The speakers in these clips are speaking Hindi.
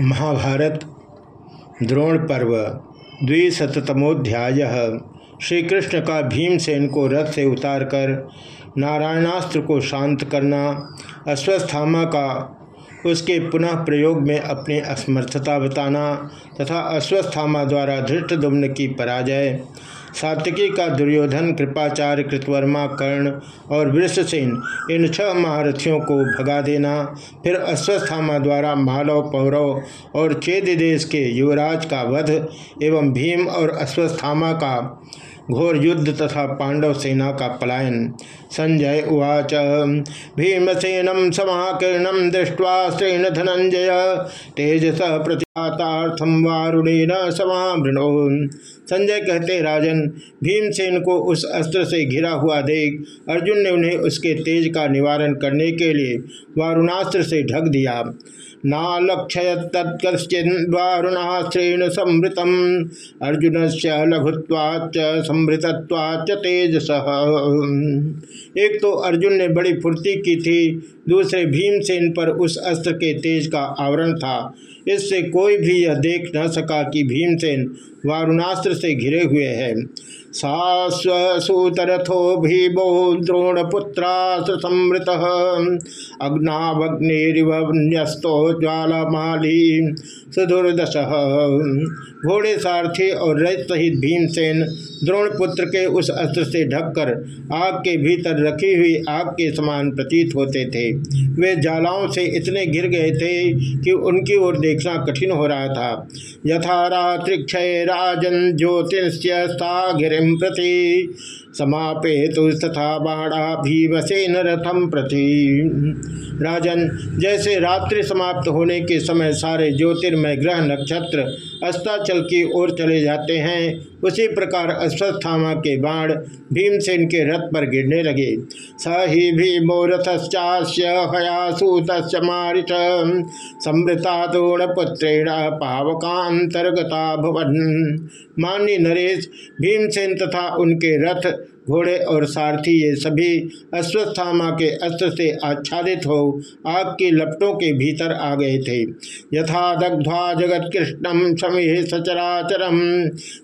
महाभारत, द्रोण पर्व द्विशतमोध्याय श्री कृष्ण का भीमसेन को रथ से उतारकर नारायणास्त्र को शांत करना, अश्वस्थामा का, उसके पुनः प्रयोग में अपनी असमर्थता बताना, तथा अश्वस्थामा द्वारा धृष्टदुम्न की पराजय। सात्विकी का दुर्योधन, कृपाचार्य कृतवर्मा, कर्ण और वृषसेन इन छह महारथियों को भगा देना। फिर अश्वस्थामा द्वारा मालव पौरव और चेद देश के युवराज का वध एवं भीम और अश्वस्थामा का घोर युद्ध तथा पांडव सेना का पलायन। संजय उवाच भीमसेनम समाकीर्णम दृष्टवा श्रेण धनंजय, तेजस प्रतिथम वारुणेन समावृणो संजय कहते, राजन, भीमसेन को उस अस्त्र से घिरा हुआ देख, अर्जुन ने उन्हें उसके तेज का निवारण करने के लिए वारुणास्त्र से ढक दिया। नालक्षय तत्कश्चिन्वारुणाश्रेण संवृतम अर्जुन से लघुत्वाच संवृतत्वाच तेजस। एक तो अर्जुन ने बड़ी फुर्ती की थी, दूसरे भीमसेन पर उस अस्त्र के तेज का आवरण था। इससे कोई भी यह देख न सका कि भीमसेन वारुणास्त्र से घिरे हुए हैं। सा स्वसूतरथो भीमो द्रोणपुत्रास्त्र संवृत। अग्नावग्निस्तो ज्वालामाली सुदुर्दश। घोड़े सारथी और रथ सहित भीमसेन द्रोणपुत्र के उस अस्त्र से ढककर आग के भीतर रखी हुई आग के समान प्रतीत होते थे। वे जालाओं से इतने घिर गए थे कि उनकी ओर देखना कठिन हो रहा था। यथा रात्रिक्षय राजन ज्योतिष्यस्था गिरिम प्रति समापे तो तथा बाणा भीमसेन रथम प्रति। राजन, जैसे रात्रि समाप्त होने के समय सारे ज्योतिर्मय ग्रह नक्षत्र अस्ताचल की ओर चले जाते हैं, उसी प्रकार अश्वस्थामा के बाण भीमसेन के रथ पर गिरने लगे। स ही भीमो रथश्चास्य हयासूत मारित। समृता द्रोणपुत्रेण पावकांतर्गता भवन। मान्य नरेश, भीमसेन तथा उनके रथ घोड़े और सारथी, ये सभी अश्वस्थामा के अस्त्र से आच्छादित हो आग की लपटों के भीतर आ गए थे। यथा दग्ध्वा जगत कृष्णम समिह सचराचरम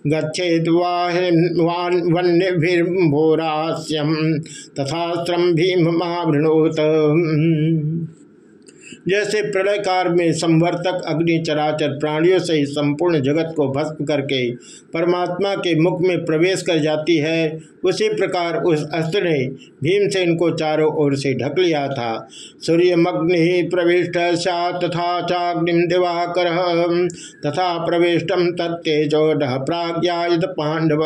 गच्छेद वन्यभिर्भोरास्यम तथा भीम महावृणोत जैसे प्रलय काल में संवर्तक अग्नि चराचर प्राणियों से संपूर्ण जगत को भस्म करके परमात्मा के मुख में प्रवेश कर जाती है, उसी प्रकार उस अस्त्र ने भीमसेन को चारों ओर से ढक लिया था। सूर्यमग्नि प्रविष्ट तथा चाग्निम दिवाकर, तथा प्रविष्टम तत्तेजो प्राज्ञात पांडव।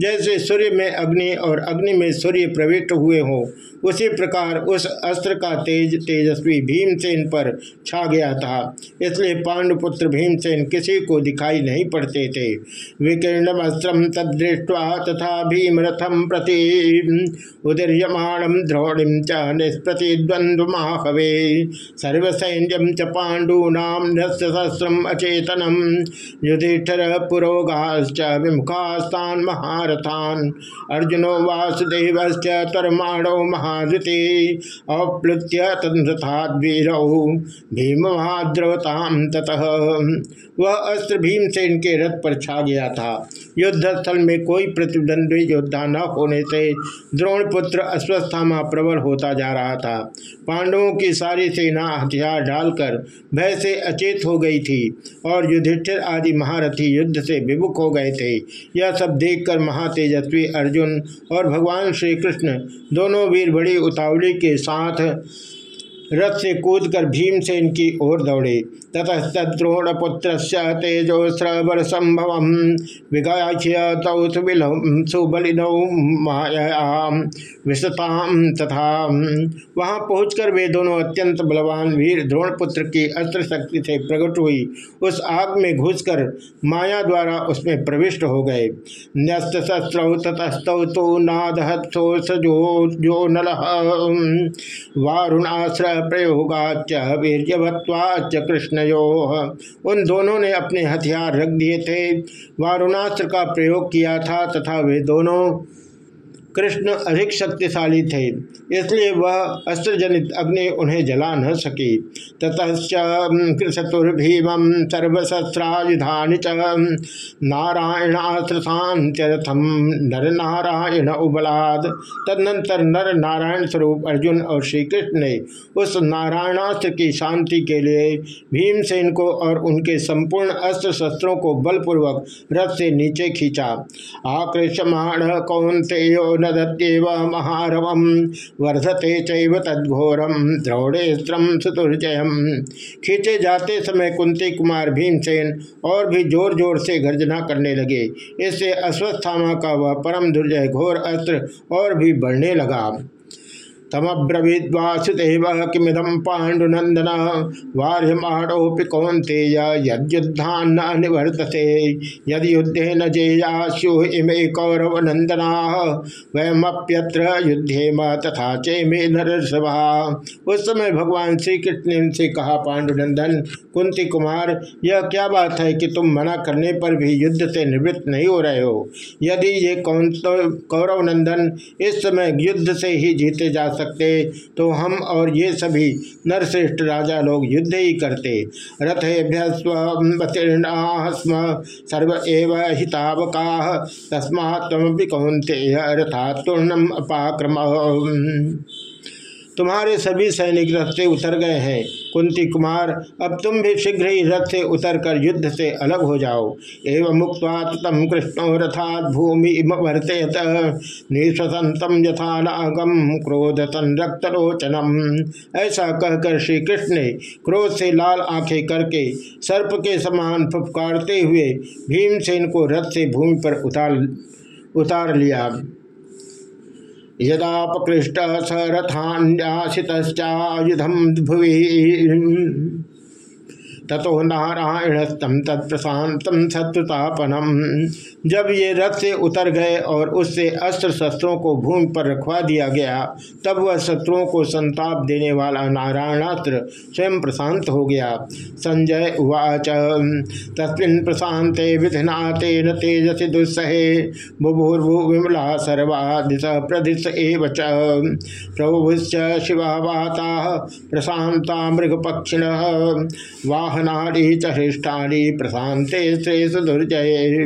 जैसे सूर्य में अग्नि और अग्नि में सूर्य प्रविष्ट हुए हो, उसी प्रकार उस अस्त्र का तेज, तेजस्वी भीमसेन पर छा गया था। इसलिए पांडुपुत्र भीमसेन किसी को दिखाई नहीं पड़ते थे। विकीर्ण अस्त्रम तदृष्टवा तथा भीमरथम प्रति उदीर्यमाणम द्रोणिम च निष्प्रतिद्वंद्वमाहवे सर्वसैन्यम च पाण्डूनाम नस्त्रम अचेतनम युधिष्ठर पुरोगाश्च विमुखास्तान महारथान। अर्जुनो वासुदेव तरमाणो महादुति। अप्लुत्य तथा भीम महाद्रवताम ततः। वह अस्त्र भीमसेन के रथ पर छा गया था। युद्ध स्थल में कोई प्रतिद्वंद्वी योद्धा न होने से द्रोणपुत्र अश्वस्थामा प्रबल होता जा रहा था। पांडवों की सारी सेना हथियार डालकर भय से अचेत हो गई थी और युधिष्ठिर आदि महारथी युद्ध से विमुख हो गए थे। यह सब देखकर महातेजस्वी अर्जुन और भगवान श्री कृष्ण दोनों वीर बड़ी उतावली के साथ रथ से कूद कर भीमसेन की ओर दौड़े। ततस्तद्रोणपुत्र तेजोस्रवर संभव विगाह्य सुबलिनौ मायाम विशताम तथा वहाँ पहुंचकर वे दोनों अत्यंत बलवान वीर द्रोणपुत्र की अस्त्र शक्ति से प्रकट हुई। उस आग में घुसकर माया द्वारा उसमें प्रविष्ट हो गए। न्यस्त शस्त्रौ ततस्तौ तो नादहत्सो सजो जो नल। वारुणाश्र प्रयोगाच वीरवत्वाच कृष्णयो। उन दोनों ने अपने हथियार रख दिए थे। वारुणास्त्र का प्रयोग किया था तथा वे दोनों कृष्ण अधिक शक्तिशाली थे, इसलिए वह अस्त्रजनित अग्नि उन्हें जला न सकी। ततश्चतुर्भीम सर्वशस्त्रायुधानि च नारायणास्त्रथम नर नारायण उबलाद। तदनंतर नर नारायण स्वरूप अर्जुन और श्री कृष्ण ने उस नारायणास्त्र की शांति के लिए भीमसेन को और उनके संपूर्ण अस्त्र शस्त्रों को बलपूर्वक रथ से नीचे खींचा। आकृष्यमाण कौंतेयो नदत्येव महारव। वर्धते चैव तद्घोरम द्रौड़ेस्त्रम चतुर्जय खींचे जाते समय कुंती कुमार भीमसेन और भी ज़ोर ज़ोर से गर्जना करने लगे। इससे अश्वस्थामा का वह परम दुर्जय घोर अस्त्र और भी बढ़ने लगा। तमब्रवीद्वासुदेव किमिदम पाण्डुनंदन वार्यमाणोपि कौंते यद्युद्धान्न निवर्तते। यदि युद्धे न जेयास्यु इमे कौरव नंदना वयमप्यत्र युद्धेम तथा चेमे नरसभा उस समय भगवान श्री कृष्ण ने से कहा पांडुनंदन कुंती कुमार, यह क्या बात है कि तुम मना करने पर भी युद्ध से निवृत्त नहीं हो रहे हो? यदि ये कौरव नंदन इस समय युद्ध से ही जीते जा सकते सकते। तो हम और ये सभी नरश्रेष्ठ राजा लोग युद्ध ही करते। रथेभ्य स्वीर्णास्म सर्व एव हितावका तस्मा कौंते रथा तूर्णम अपाक्रम। तुम्हारे सभी सैनिक रथ से उतर गए हैं। कुंती कुमार, अब तुम भी शीघ्र ही रथ से उतर कर युद्ध से अलग हो जाओ। एवं मुक्त तम कृष्णो रथात भूमि वर्तेत। निश्वसंतम यथा नागम क्रोध संरक्तलोचनम ऐसा कहकर श्री कृष्ण ने क्रोध से लाल आँखें करके सर्प के समान फुफकारते हुए भीमसेन को रथ से भूमि पर उतार उतार लिया। यदापकृष्ट स रथान्यासितश्चायुधम भुवि ततो नारायण तम तत्प्रशांतम शत्रुतापनम जब ये रथ से उतर गए और उससे अस्त्र शस्त्रों को भूमि पर रखवा दिया गया, तब वह शत्रुओं को संताप देने वाला नारायणास्त्र स्वयं प्रशांत हो गया। संजय उवाच, तस्मिन प्रशांते विधिना तेन तेजसी दुस्सहे बुभुर्भु विमला सर्वा दिश प्रदिश एव प्रभुश्च शिवा वाता प्रशांता मृगपक्षिण। वाह वाहनाड़ी च हृष्टानी प्रशांते श्रेष दुर्जय।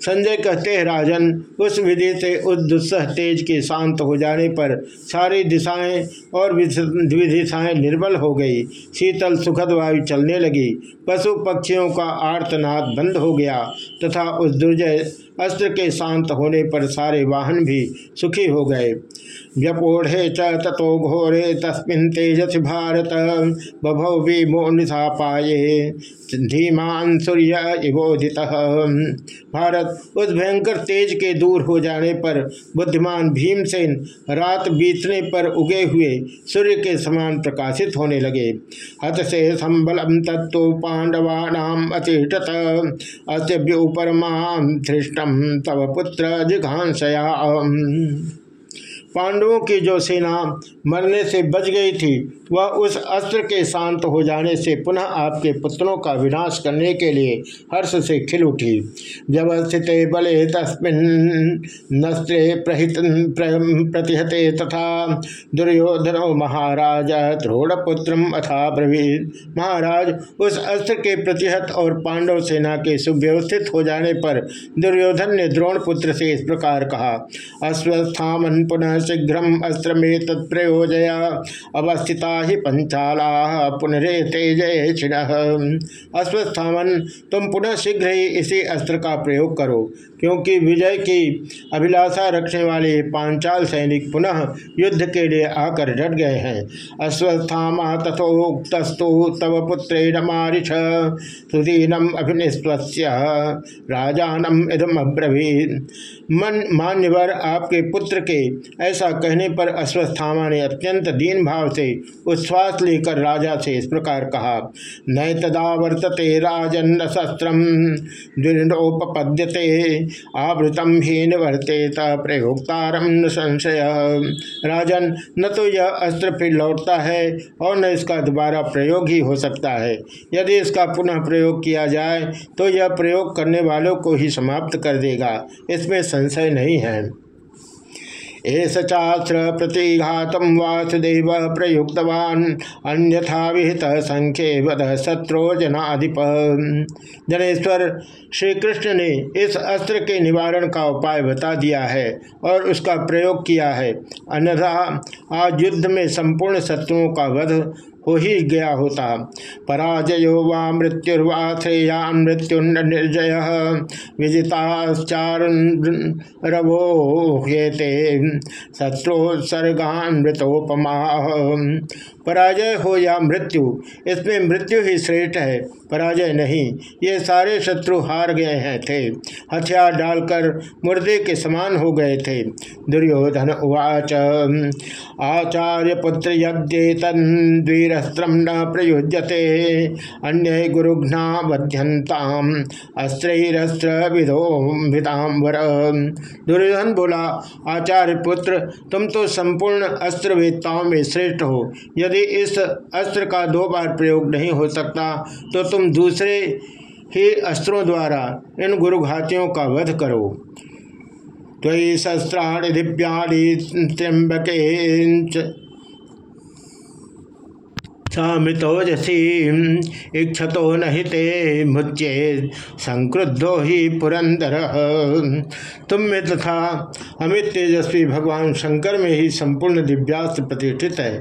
संजय कहते हैं, राजन, उस विधि से उस दुस्सह तेज के शांत हो जाने पर सारी दिशाएँ और द्विदिशाएँ निर्बल हो गई। शीतल, सुखद वायु चलने लगी। पशु पक्षियों का आर्तनाद बंद हो गया तथा उस दुर्जय अस्त्र के शांत होने पर सारे वाहन भी सुखी हो गए। व्यपोढ़े चतो घोरे तस्मिन तेजस भारत, बभौ विमो निशा पाए धीमान सूर्य इवोदित भारत उस भयंकर तेज के दूर हो जाने पर बुद्धिमान भीमसेन रात बीतने पर उगे हुए सूर्य के समान प्रकाशित होने लगे। हत से संबलम तत्व पांडवा नाम अतिष्ठत अस्य व्यूपरमा धृष्टम तव पुत्र जिघांसया पांडवों की जो सेना मरने से बच गई थी वह उस अस्त्र के शांत हो जाने से पुनः आपके पुत्रों का विनाश करने के लिए हर्ष से खिल उठी। जब स्थित बले तस्मिन्स्त्रे प्रहित प्रतिहते तथा दुर्योधन महाराज द्रोणपुत्र अथा ब्रवीद महाराज, उस अस्त्र के प्रतिहत और पांडव सेना के सुव्यवस्थित हो जाने पर दुर्योधन ने द्रोणपुत्र से इस प्रकार कहा, अश्वस्थामन पुनः शीघ्र अस्त्र में तत्प्रयोजया। अवस्थिता ही पंचाला पुनरे तेज छिण अश्वस्थावन तुम पुनः शीघ्र ही इसी अस्त्र का प्रयोग करो, क्योंकि विजय की अभिलाषा रखने वाले पांचाल सैनिक पुनः युद्ध के लिए आकर डट गए हैं। अश्वस्थामा तथोक्तस्तु तव पुत्रेण मारिष सुदीनम अभिनिस्वस्य राजानम इदम अब्रवीत। मन मान्यवर आपके पुत्र के, ऐसा कहने पर अश्वस्थामा ने अत्यंत दीन भाव से उच्छ्वास लेकर राजा से इस प्रकार कहा, नय तदा वर्तते राजन शस्त्र दृढ़ोपद्यते आवृतम ही निवर्तेत प्रयोक्तारम न संशय। राजन, न तो यह अस्त्र फिर लौटता है और न इसका दोबारा प्रयोग ही हो सकता है। यदि इसका पुनः प्रयोग किया जाए तो यह प्रयोग करने वालों को ही समाप्त कर देगा। इसमें संशय नहीं है। एस चास्त्र प्रतिघात वासुदेव प्रयुक्तवान, अन्यथा विहित संख्य वध शत्रु जनाधिप। जनेश्वर श्री कृष्ण ने इस अस्त्र के निवारण का उपाय बता दिया है और उसका प्रयोग किया है। अन्यथा आज युद्ध में संपूर्ण शत्रुओं का वध हो ही गया होता। पराजयो वा मृत्युर्वा श्रेया मृत्यु निर्जय विजिताश्चारवो हेते शत्रुसर्गान मृतोपमा पराजय हो या मृत्यु, इसमें मृत्यु ही श्रेष्ठ है, पराजय नहीं। ये सारे शत्रु हार गए हैं, थे। हथियार डालकर मुर्दे के समान हो गए थे। दुर्योधन उवाच, आचार्य पुत्र यद्येतन्वीरस्त्रम न प्रयुज्यते, अन्य गुरुघ्ना बध्यंताम अस्त्रस्त्र विधोभितांबर दुर्योधन बोला, आचार्य पुत्र, तुम तो संपूर्ण अस्त्र वेदताओं में श्रेष्ठ हो। यदि इस अस्त्र का दो बार प्रयोग नहीं हो सकता तो तुम दूसरे ही अस्त्रों द्वारा इन गुरुघातियों का वध करो। त्वयि शस्त्राणि दिव्याणि त्र्यंबके सामितोजसी इक्षतो नहिते मुच्ये संक्रुद्धो ही पुरंदर तुम में तथा अमित तेजस्वी भगवान शंकर में ही संपूर्ण दिव्यास्त्र प्रतिष्ठित है।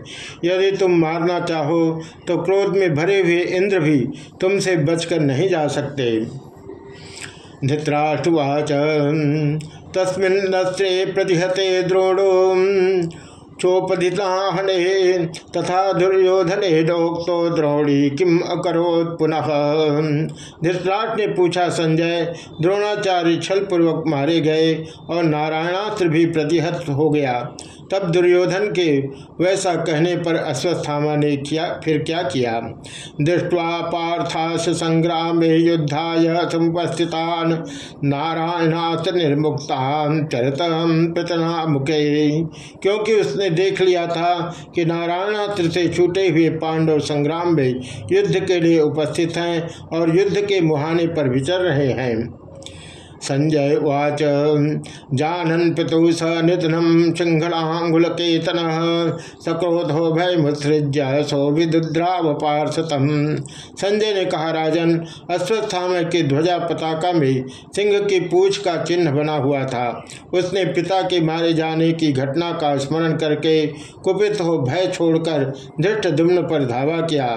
यदि तुम मारना चाहो तो क्रोध में भरे हुए इंद्र भी तुमसे बचकर नहीं जा सकते। धृतराष्ट्रवाच तस्मिन्नस्त्रे प्रतिहते द्रोणो। चोपदिताहने तथा दुर्योधन हेडोक्तो द्रोणी किम अकोत् पुनः। धृतराट ने पूछा, संजय, द्रोणाचार्य छल पूर्वक मारे गए और नारायणास्त्र भी प्रतिहत हो गया। तब दुर्योधन के वैसा कहने पर अश्वस्थामा ने किया, फिर क्या किया? दृष्टवा पार्थास संग्राम युद्धाय समुपस्थितान। नारायणास्त्र निर्मुक्तान चरतम प्रतना मुके क्योंकि उसने देख लिया था कि नारायणात्र से छूटे हुए पांडव संग्राम में युद्ध के लिए उपस्थित हैं और युद्ध के मुहाने पर विचर रहे हैं। संजय उवाच। जानन पितु स निधनम सिंहलांगुलकेतन सक्रोधो भय मुत्सृज्य सो विद्राव पार्षतम संजय ने कहा, राजन अश्वस्थाम के ध्वजा पताका में सिंह की पूछ का चिन्ह बना हुआ था। उसने पिता के मारे जाने की घटना का स्मरण करके कुपित हो भय छोड़कर धृष्ट दुम्न पर धावा किया।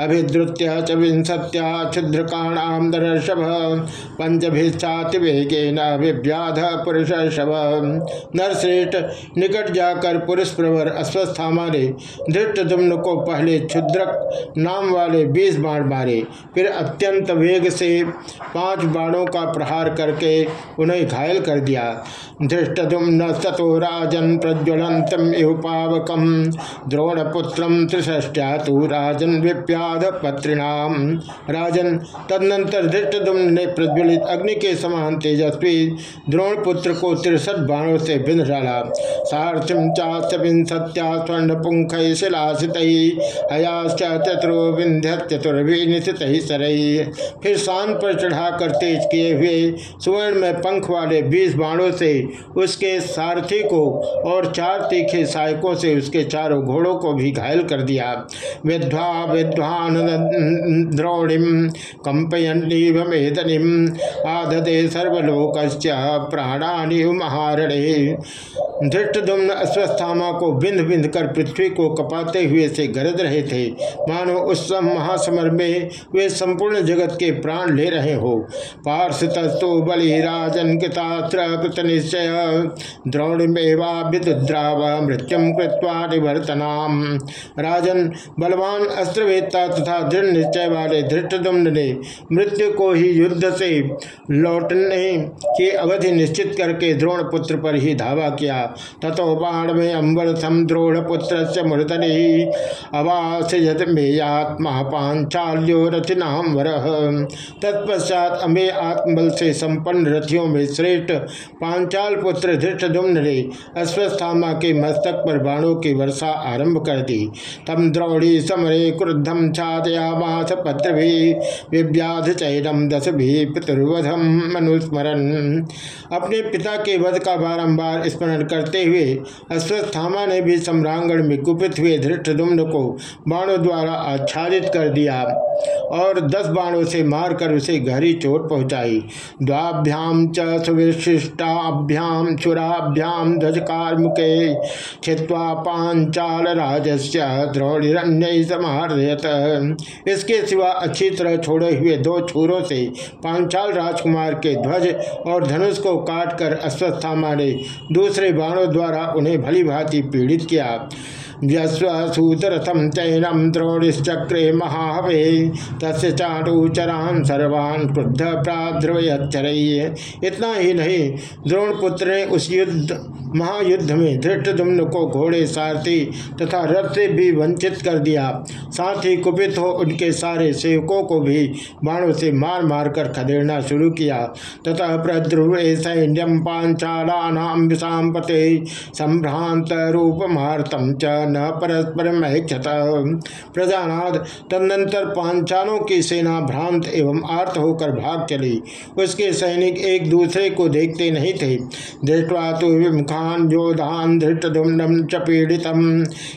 अभिद्रुत्य च विंसत्या क्षुद्रकाणाम दर्शभ। पंचभिश्चाति वेगेन विव्याध पुरुष शव नरश्रेष्ठ निकट जाकर पुरुष प्रवर अस्वस्थामा ने धृष्ट दुम्न को पहले क्षुद्रक नाम वाले बीस बाण मारे, फिर अत्यंत वेग से पाँच बाणों का प्रहार करके उन्हें घायल कर दिया। धृष्ट दुम्न सतो राजन प्रज्वलंतम पावकम द्रोणपुत्र त्रिष्ठ्या तो राजन विप्याध पत्रिणाम राजन तदनंतर धृष्ट दुम्न ने प्रज्वलित अग्नि के समान तेजस्वी द्रोणपुत्र को तिरसठ बाणों से बिंद डाला सारथिम विंसत्या स्वर्ण पुंख शिलासित, हयाश्च चतुरो विंध्य चतुर्भिनिशित सरई फिर शान पर चढ़ाकर तेज किए हुए सुवर्ण में पंख वाले बीस बाणों से उसके सारथी को और चार तीखे सहायकों से उसके चारों घोड़ों को भी घायल कर दिया। विद्वा विद्वान द्रोणिम कंपयनीव मेदनिम आधदे सर्वलोक प्राणानि महारणे। धृष्टुम्न अश्वस्थामा को बिंद बिंद कर पृथ्वी को कपाते हुए से गरज रहे थे। मानो उस सम महासमर में वे संपूर्ण जगत के प्राण ले रहे हो। पार्षतस्तु बलि राजन कृतास्त्र कृत निश्चय। द्रोणिमेवा विद्राव मृत्युम कृत्वा निवर्तनाम। राजन बलवान अस्त्रवेत्ता तथा दृढ़ निश्चय वाले धृष्टुम्न ने मृत्यु को ही युद्ध से लौटने की अवधि निश्चित करके द्रोण पुत्र पर ही धावा किया। तथो बाण में अम्बरथम द्रोण पुत्र से मूर्धनि अवास मेयात्मा पांचाल्यो रथिनाम वर। तत्पश्चात अमे आत्मबल से संपन्न रथियों में श्रेष्ठ पांचाल पुत्र धृष्टुम्न ने अश्वस्थामा के मस्तक पर बाणों की वर्षा आरंभ कर दी। तम द्रौड़ी समरे क्रुद्धम छादयामास पत्र भी। विव्याध चैरम दस भी पितुर्वधम मनुष्य संस्मरण अपने पिता के वध का बारंबार स्मरण करते हुए अश्वस्थामा ने भी सम्रांगण में कुपित हुए धृष्टुम्न को बाणों द्वारा आच्छादित कर दिया और दस बाणों से मारकर उसे गहरी चोट पहुंचाई। द्वाभ्याम च सुविशिष्टाभ्याम चुराभ्याम ध्वजकार मुखे छिवा पांचाल राजस्य द्रोणिरण्य समार्यत इसके सिवा अच्छी तरह छोड़े हुए दो छूरों से पांचाल राजकुमार के ध्वज और धनुष को काटकर अश्वस्थामा ने दूसरे बाणों द्वारा उन्हें भली भांति पीड़ित किया। व्यस्वसूतरथम चैनम द्रोणिश्चक्रे महावे। तस्य चाटुचरान सर्वान क्रुद्ध प्राद्रवचर इतना ही नहीं, द्रोणपुत्र ने उस युद्ध, महायुद्ध में धृष्टुम्न को घोड़े सारथी तथा रथ से भी वंचित कर दिया। साथ ही कुपित हो उनके सारे सेवकों को भी बाणों से मार मार कर खदेड़ना शुरू किया। तथा प्रद्रुव सैन्यम पांचालानाम विषापते संभ्रांत रूपमार्तम च न परस्पर महक्षत प्रजानाद। तदनंतर पांचालों की सेना भ्रांत एवं आर्त होकर भाग चली। उसके सैनिक एक दूसरे को देखते नहीं थे। दृष्टवा तो विमुखान योधान धृष्टुम्नम च पीड़ित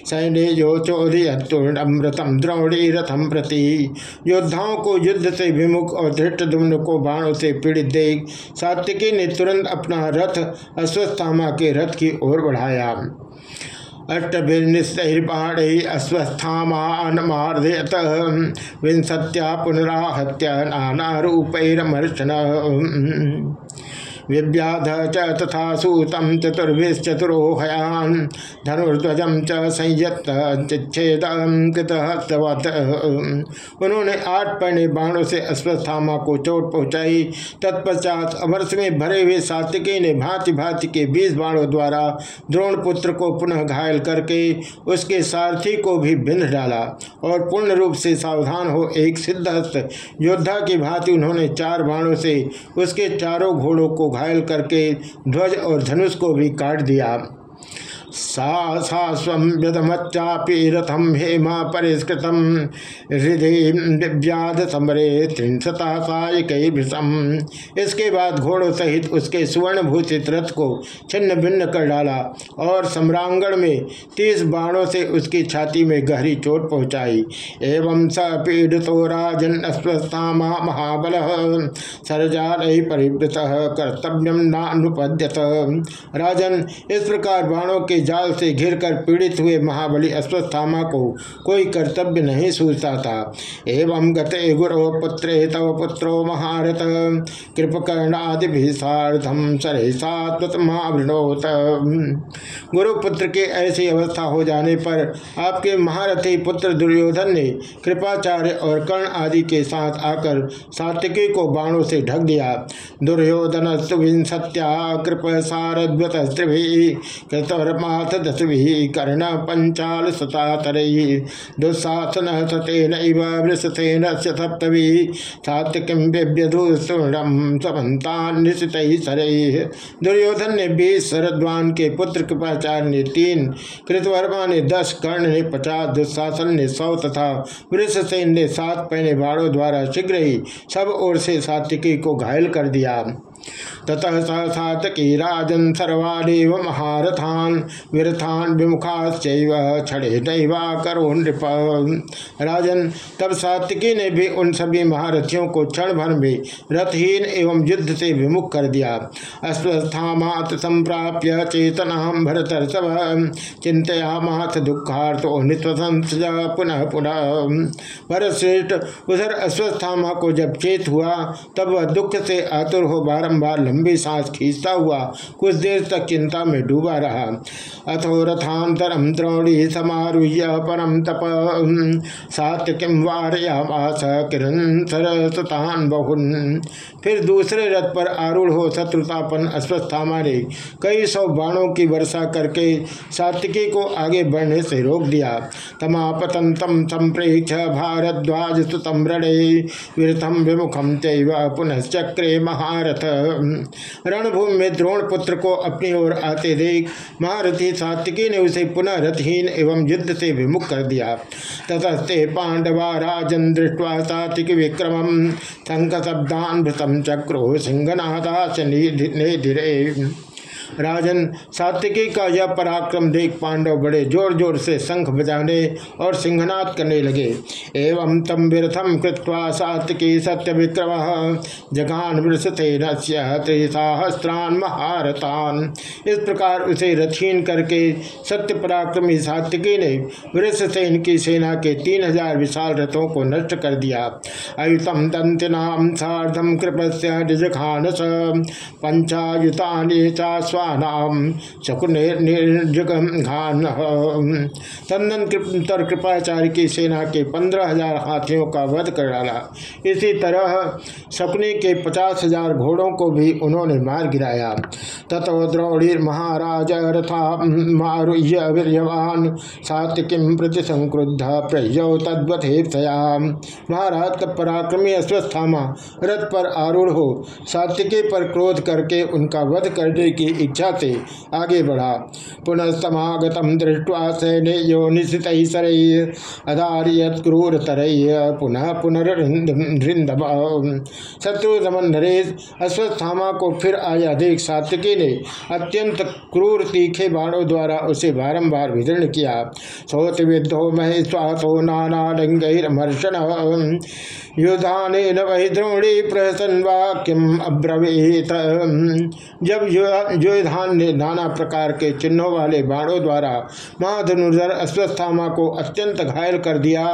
सैन्य जो चौधरीतूर्णमृतम द्रोणी रथम प्रति। योद्धाओं को युद्ध से विमुख और धृष्टुम्न को बाणों से पीड़ित देख, सात्विकी ने तुरंत अपना रथ अश्वस्थामा के रथ की ओर बढ़ाया। अष्टभिर्निस्तैर्बाण अस्वस्थामानमार्धयत विंशत्या पुनराहत्य नाना रूपैरमर्शन विव्याध च तथा सूतम चतुर्भिश्चतुरोहयान धनुर्ध्वज च संयत्छेद उन्होंने आठ पहने बाणों से अश्वस्थामा को चोट पहुंचाई। तत्पश्चात अमरस में भरे हुए सातिकी ने भांति भांति के बीस बाणों द्वारा द्रोण पुत्र को पुनः घायल करके उसके सारथी को भी बिंध डाला और पूर्ण रूप से सावधान हो एक सिद्धहस्त योद्धा की भांति उन्होंने चार बाणों से उसके चारों घोड़ों को घायल करके ध्वज और धनुष को भी काट दिया। सा रथम हेमा परिष्कृत। हृदय दिव्याद समरे त्रिशता सायक इसके बाद घोड़ों सहित उसके सुवर्ण भूषित रथ को छिन्न भिन्न कर डाला और सम्रांगण में तीस बाणों से उसकी छाती में गहरी चोट पहुंचाई। एवं स पीड़ितो राजन अस्वस्था महाबल। सरजाल परिवृत कर्तव्यम नानुपद्यत। राजन, इस प्रकार बाणों के जाल से घिरकर पीड़ित हुए महाबली अश्वस्थामा को कोई कर्तव्य नहीं सूझता था। एवं गते गुरु पुत्रे तव पुत्रो महारथ। कृपकर्णादि साधम सरेसात्वत महावृणोत गुरुपुत्र के ऐसी अवस्था हो जाने पर आपके महारथी पुत्र दुर्योधन ने कृपाचार्य और कर्ण आदि के साथ आकर सात्विकी को बाणों से ढक दिया। दुर्योधन विंसत्या कृप सारद्वत नाथ दसभि कर्ण पंचाल सतातर दुस्साहसन सतेन वृषसेन सप्तवी सात्विकीम व्यधुस्तूर्णम समन्तान निशित दुर्योधन ने बीस शरद्वान के पुत्र कृपाचार्य ने तीन कृतवर्मा ने दस कर्ण ने पचास दुस्शासन ने सौ तथा वृषसेन ने सात पहने बाणों द्वारा शीघ्र ही सब ओर से सात्विकी को घायल कर दिया। ततः सातकी राजन सर्वादेव महारथान, विरथान विमुखाश्चैव छड़े दैवा करो नृप राजन, तब सात्विकी ने भी उन सभी महारथियों को क्षण भर में रथहीन एवं युद्ध से विमुख कर दिया। अस्वस्थामात संप्राप्य चेतना भरतर्षभ चिंतया माथ दुखार्थो पुनः पुनः। भरतश्रेष्ठ उधर अश्वस्थामा को जब चेत हुआ, तब वह दुख से आतुर हो बारंबार लंबी सांस खींचता हुआ कुछ देर तक चिंता में डूबा रहा। अथो रथांतरम द्रोणी समारूह्य परम तप सात्विकीम वारयामास किरण बहुन। फिर दूसरे रथ पर आरूढ़ हो शत्रुतापन अश्वस्थामा ने कई सौ बाणों की वर्षा करके सात्विकी को आगे बढ़ने से रोक दिया। तमापतन तम संप्रेक्ष भारद्वाज सुतम रणे विरथम विमुखम चैव पुनश्चक्रे महारथ। रणभूमि में द्रोण पुत्र को अपनी ओर आते देख महारथी सात्विकी ने उसे पुनः रथहीन एवं युद्ध से विमुख कर दिया। ततस्ते पांडवा राजन दृष्टवा सात्विक विक्रम शंख शब्दान भृतम चक्रो सिंह धीरे राजन, सात्विकी का यह पराक्रम देख पांडव बड़े ज़ोर ज़ोर से शंख बजाने और सिंहनाथ करने लगे। एवं तम विरथम कृत्वा सात्विकी सत्य विक्रम, जगान वृषतेन त्रिसहस्त्रान महारथान इस प्रकार उसे रथीन करके सत्य पराक्रमी सात्विकी ने वृषसेन की सेना के तीन हज़ार विशाल रथों को नष्ट कर दिया। अयुतम दंतिनाम साधम कृपस्य निजखान पंचायुता स्वा नाम घान तंदन तर कृपाचार्य की सेना के पंद्रह हज़ार हाथियों का वध कर डाला। इसी तरह शकुनी के पचास हज़ार घोड़ों को भी उन्होंने मार गिराया। तथो द्रौड़ी महाराज रथा मारुह्य वीरवान सात्विकीम प्रति संक्रुद्ध प्रयो तद्वथेया महाराज तब पराक्रमी अस्वस्थामा रथ पर आरूढ़ हो, सात्विकी पर क्रोध करके उनका वध करने की इच्छा से आगे बढ़ा। पुनः समागतम दृष्टवा सैन्य यो निशित क्रूर तरय पुनः पुनरिंदम शत्रु दमन नरेश अश्वस्थामा को फिर आया। देख सात्विकी ने अत्यंत क्रूर तीखे बाणों द्वारा उसे बारंबार विदीर्ण किया। सोत विद्धो महेश्वासो नाना लिंगर्षण युधान वही द्रोणी प्रहसन वाक्यम अब्रवीत। जब युधान ने नाना प्रकार के चिन्हों वाले बाणों द्वारा महाधनुर्धर अश्वस्थामा को अत्यंत घायल कर दिया।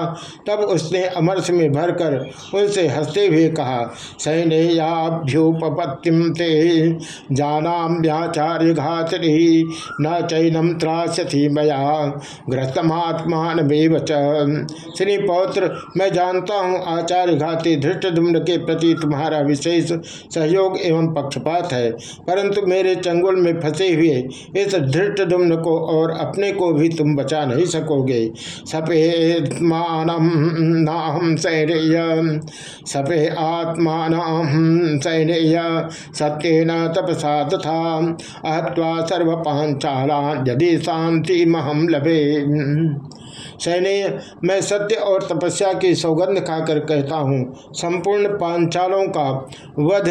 तब उसने अमरस में भरकर उनसे हँसते हुए कहा सैन्य याभ्युपत्तिम ते जानाम व्याचार्य घातरी न चैनम त्रास्यथी मया ग्रस्तमात्मान श्री पौत्र, मैं जानता हूँ आचार्य घाती धृष्ट के प्रति तुम्हारा विशेष सहयोग एवं पक्षपात है, परंतु मेरे चंगुल में फंसे हुए इस धृष्ट दुम्न को और अपने को भी तुम बचा नहीं सकोगे। सपेत्मान नाहम सैन्य सपे आत्मान सैन्य, सत्यन तपसा तथा अहत्वा सर्व पांचाला यदि शांति महम लभे। सैन्य, मैं सत्य और तपस्या की सौगंध खाकर कहता हूँ, संपूर्ण पांचालों का वध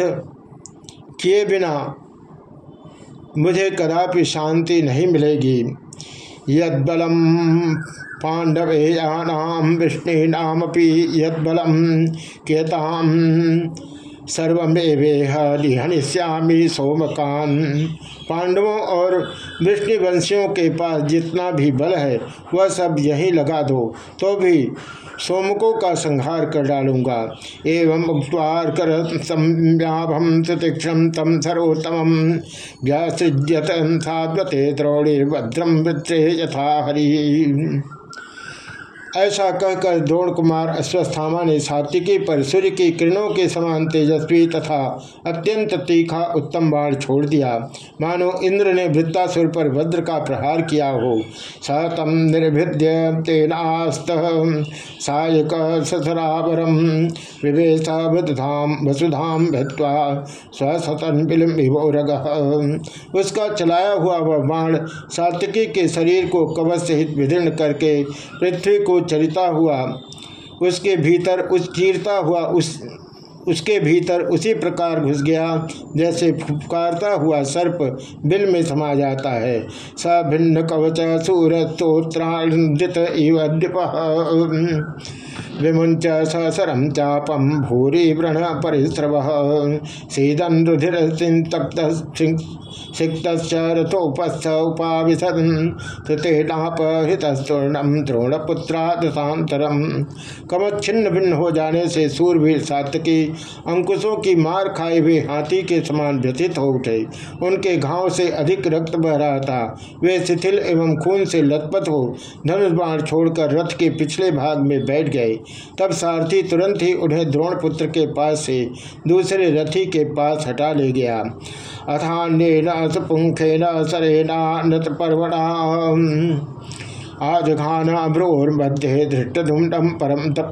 किए बिना मुझे कदापि शांति नहीं मिलेगी। यदलम पांडवेयानाम विष्णुनामी यदलम केताम सर्वेहनिश्यामी सोमकान। पांडवों और विष्णुवंशियों के पास जितना भी बल है, वह सब यहीं लगा दो तो भी सोमकों का संहार कर डालूँगा। एवं कर संव्याभम सुतीक्षण तम सर्वोत्तम। व्यासृज्यत द्रोणी द्रौड़िर्भद्रम वृत्रे यथा हरि। ऐसा कहकर द्रोण कुमार अश्वस्थामा ने सात्विकी पर सूर्य की किरणों के समान तेजस्वी तथा अत्यंत तीखा उत्तम बाण छोड़ दिया। मानो इंद्र ने वृत्तासुर पर भद्र का प्रहार किया हो। सतम निर्भिद्य तेनास्त। सायक ससरावरम विवेश बुधाम वसुधाम भित्वा स्वसतन विलम्बिभोरग उसका चलाया हुआ वह बाण सात्विकी के शरीर को कवच सहित विदीर्ण करके पृथ्वी को चरिता हुआ, उसके भीतर उस चीरता हुआ, उस, उसके भीतर उसी प्रकार घुस गया, जैसे फुपकारता हुआ सर्प बिल में समा जाता है। स भिन्न कवच सूर इव विमुंच ससरम चापम भूरी व्रण परिस्रव सीदन रुधिर तप्त सिक्तरथोपस्थ उपाविशन श्रुतेनापहृतस्तूर्णम द्रोणपुत्रादशांतरम कमत छिन्न भिन्न हो जाने से सूरवीर सातकी अंकुशों की मार खाए हुए हाथी के समान व्यथित हो उठे। उनके घाव से अधिक रक्त बह रहा था। वे शिथिल एवं खून से लथपथ हो धनुष बाण छोड़कर रथ के पिछले भाग में बैठ गए। तब सारथी तुरंत ही उन्हें द्रोणपुत्र के पास से दूसरे रथी के पास हटा ले गया। अथान्य न सरेना नृत पर्वणा आजघाना भ्रोर्मध्ये धृष्टधुंडम परम तप।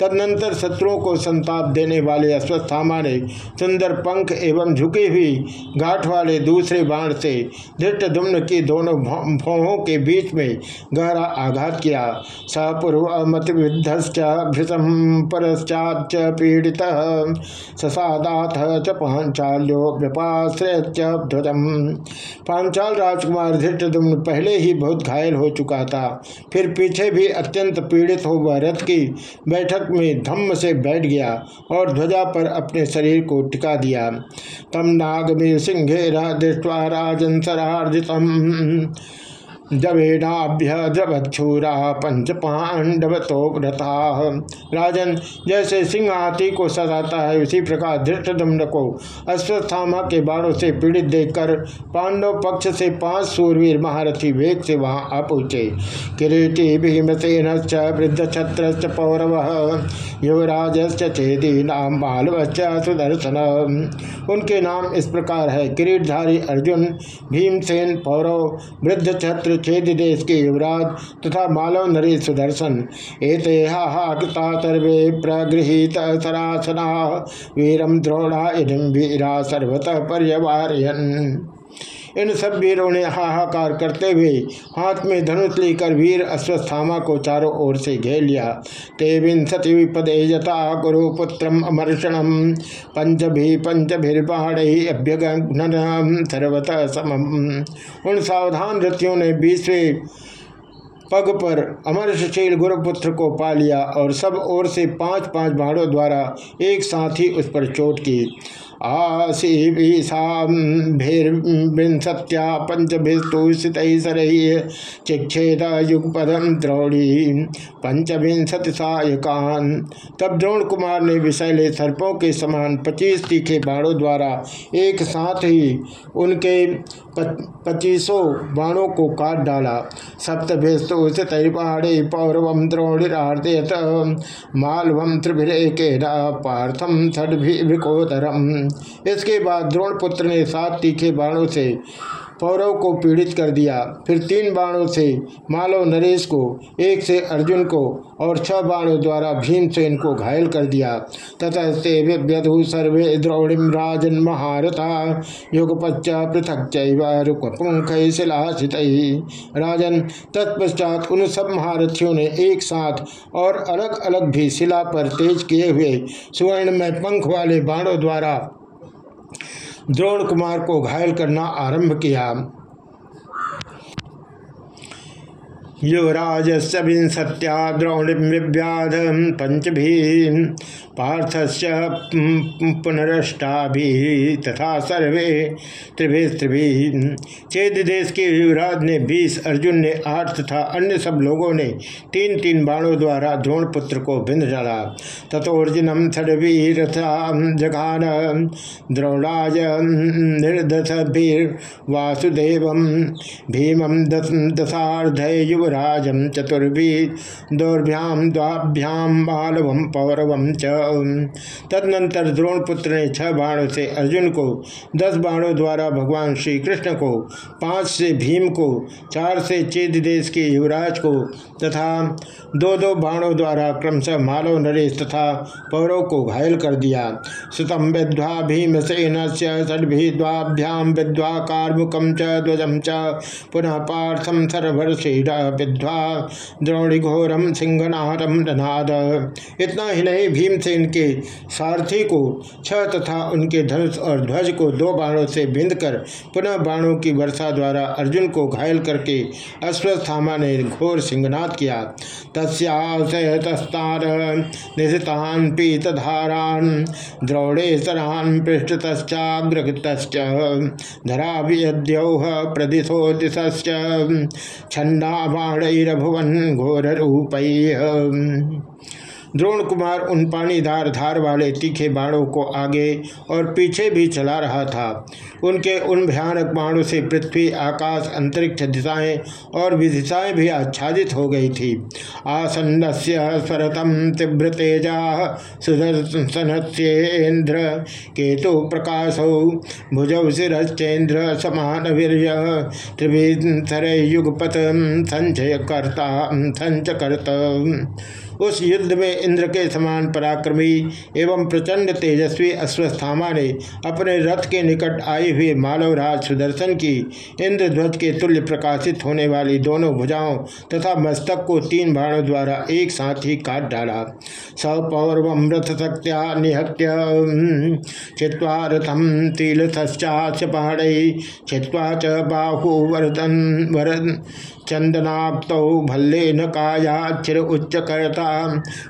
तदनंतर शत्रुओं को संताप देने वाले अश्वस्थामा ने सुंदर पंख एवं झुकी हुई गाठ वाले दूसरे बाण से धृष्टधुम्न की दोनों भौहों के बीच में गहरा आघात किया। सपूर्व मत विद्धश्चम परश्चाच पीड़ित ससादाथ च पांचाल्यो व्यपाश्रय ध्वजम। पांचाल राजकुमार धृष्टधुम्न पहले ही बहुत घायल हो चुका था। फिर पीछे भी अत्यंत पीड़ित हो वह रथ की बैठक में धम्म से बैठ गया और ध्वजा पर अपने शरीर को टिका दिया। तम नागमी सिंह दृष्टवा राजन सरार्जितम। जवेनाभ्य द्रवच्छूरा पंच पांडव तो व्रता। राजन, जैसे सिंह हाथी को सजाता है, उसी प्रकार धृष्टदम्न को अश्वस्थामा के बाणों से पीड़ित देखकर पांडव पक्ष से पाँच सूरवीर महारथी वेग से वहाँ आ पहुँचे। किरीटी भीमसेन वृद्ध छत्र पौरव युवराज चेदी नाम मालवश्च सुदर्शन। उनके नाम इस प्रकार है, किरीटधारी अर्जुन, भीमसेन, पौरव वृद्ध छत्र छेद देश के युवराज तथा मालव नरेश सुदर्शन। एते हाकिता सर्वे प्रगृहित सरासना। वीरम द्रोणा इधम वीरा सर्वतः पर्यवारयन। इन सब वीरों ने हाहाकार करते हुए हाथ में धनुष लेकर वीर अश्वस्थामा को चारों ओर से घेर लिया। ते विंशति विपदे यथा गुरुपुत्रम अमर्षणम पंच भी पंच समम। उन सावधान रथियों ने बीसवें पग पर अमरशील गुरुपुत्र को पा लिया और सब ओर से पाँच पाँच बाणों द्वारा एक साथ ही उस पर चोट की। आशीभिंसत्या पंचभिस्तुषित चिक्षेद युगपदम द्रोणी। पंचविंशति सायकान तब द्रोण कुमार ने विषैले सर्पों के समान पच्चीस तीखे बाणों द्वारा एक साथ ही उनके पच्चीसों बाणों को काट डाला। सप्तभिस्तुषितैर्बाणे पौरवम द्रोणिरार्दयत मालवम त्रिभिरेके पार्थम षड्भिकोदरम इसके बाद द्रोण पुत्र ने सात तीखे बाणों से पौरव को पीड़ित कर दिया। फिर तीन बाणों से मालव नरेश को, एक से अर्जुन को और छह बाणों द्वारा भीमसेन को घायल कर दिया। तथा से व्यधु सर्वे द्रौड़िम राजन महारथा। युगपच्च पृथक चुख शिलाशित। राजन तत्पश्चात उन सब महारथियों ने एक साथ और अलग अलग भी शिला पर तेज किए हुए सुवर्ण में पंख वाले बाणों द्वारा द्रोण कुमार को घायल करना आरंभ किया। युवराज विंशत्या द्रोणिम विव्याध पंच भी पार्थस्य पुनरष्टा भी तथा सर्वे त्रिभि चेत देश के युवराज ने बीस अर्जुन ने आठ तथा अन्य सब लोगों ने तीन तीन बाणों द्वारा द्रोण पुत्र को बिंद डाला। तथोर्जुनम रथा जघान द्रोणाज निर्दथीर वासुदेव भीमं दशाध युवराजम चतुर्भी दौर्भ्याम द्वाभ्याम बालवम पौरवम च। तदनंतर द्रोणपुत्र ने छह बाणों से अर्जुन को, दस बाणों द्वारा भगवान श्री कृष्ण को, पाँच से भीम को, चार से चेद देश के युवराज को तथा दो दो बाणों द्वारा क्रमशः मालव, नरेश तथा पौरव को घायल कर दिया। सुतम विद्वा भीम भीमसेन षड्भिद्वाभ्याम विद्वा कार्मुकम च ध्वजम च। पुनः पार्थम सर्वर्षीड विद्वा द्रोणिघोरम सिंहनारम रनाद इतना ही नहीं, भीमसेन इनके सारथी को छह तथा उनके धनुष और ध्वज को दो बाणों से बिंद कर पुनः बाणों की वर्षा द्वारा अर्जुन को घायल करके अश्वस्थामा ने घोर सिंहनाथ किया। तस्तार निशितान पीतधारान द्रौड़ेशरान पृष्ठतश्चाग्रगत धराभिद्यौह प्रदिशो दिशश्च छन्ना बाणैरभुवन घोर द्रोण कुमार उन पानीधार धार वाले तीखे बाणों को आगे और पीछे भी चला रहा था। उनके उन भयानक बाणों से पृथ्वी, आकाश, अंतरिक्ष दिशाएँ और विदिशाएँ भी आच्छादित हो गई थी। आसन्न स्वरतम तीव्र तेजा सुदर्शनस्येन्द्र केतु प्रकाशौ भुजौ शिश्चेन्द्र समान वीर त्रिविधर युगपत संचय कर्ता संचकर्ता उस युद्ध में इंद्र के समान पराक्रमी एवं प्रचंड तेजस्वी अश्वस्थामा ने अपने रथ के निकट आए हुए मालवराज सुदर्शन की इंद्रध्वज के तुल्य प्रकाशित होने वाली दोनों भुजाओं तथा मस्तक को तीन बाणों द्वारा एक साथ ही काट डाला। सपौर्वम रथ शक्त्या निहत्य छिवा रथम तीलथश्चाच पहाड़ छिवा च बाहु वरदन वरद चंदनाप्त भल्ले न काया चिर उच्च करता।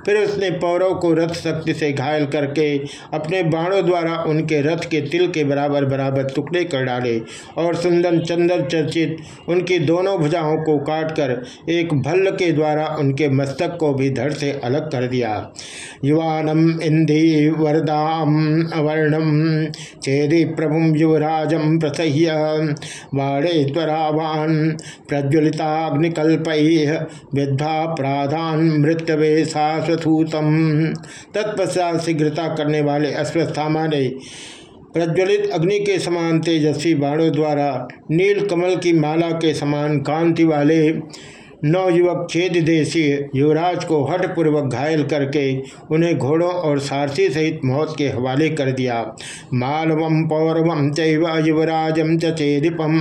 फिर उसने पौरव को रथ शक्ति से घायल करके अपने बाणों द्वारा उनके रथ के तिल के बराबर बराबर टुकड़े कर डाले और सुंदर चंदन चर्चित उनकी दोनों भुजाओं को काटकर एक भल्ल के द्वारा उनके मस्तक को भी धड़ से अलग कर दिया। युवानम इंधि वरदाम अवर्णम चेदि प्रभु युवराजम प्रसह्य। बाणे त्वरावान प्रज्वलिता अग्निकल्प विद्धा प्राधान मृत्यवे शाश्वतूतम तत्पश्चात शीघ्रता करने वाले अश्वस्थामा ने प्रज्वलित अग्नि के समान तेजस्वी बाणों द्वारा नील कमल की माला के समान कांति वाले नवयुवक छेद देशी युवराज को हठपूर्वक घायल करके उन्हें घोड़ों और सारथी सहित मौत के हवाले कर दिया। मालवम पौरवम चैव युवराजम चेदिपम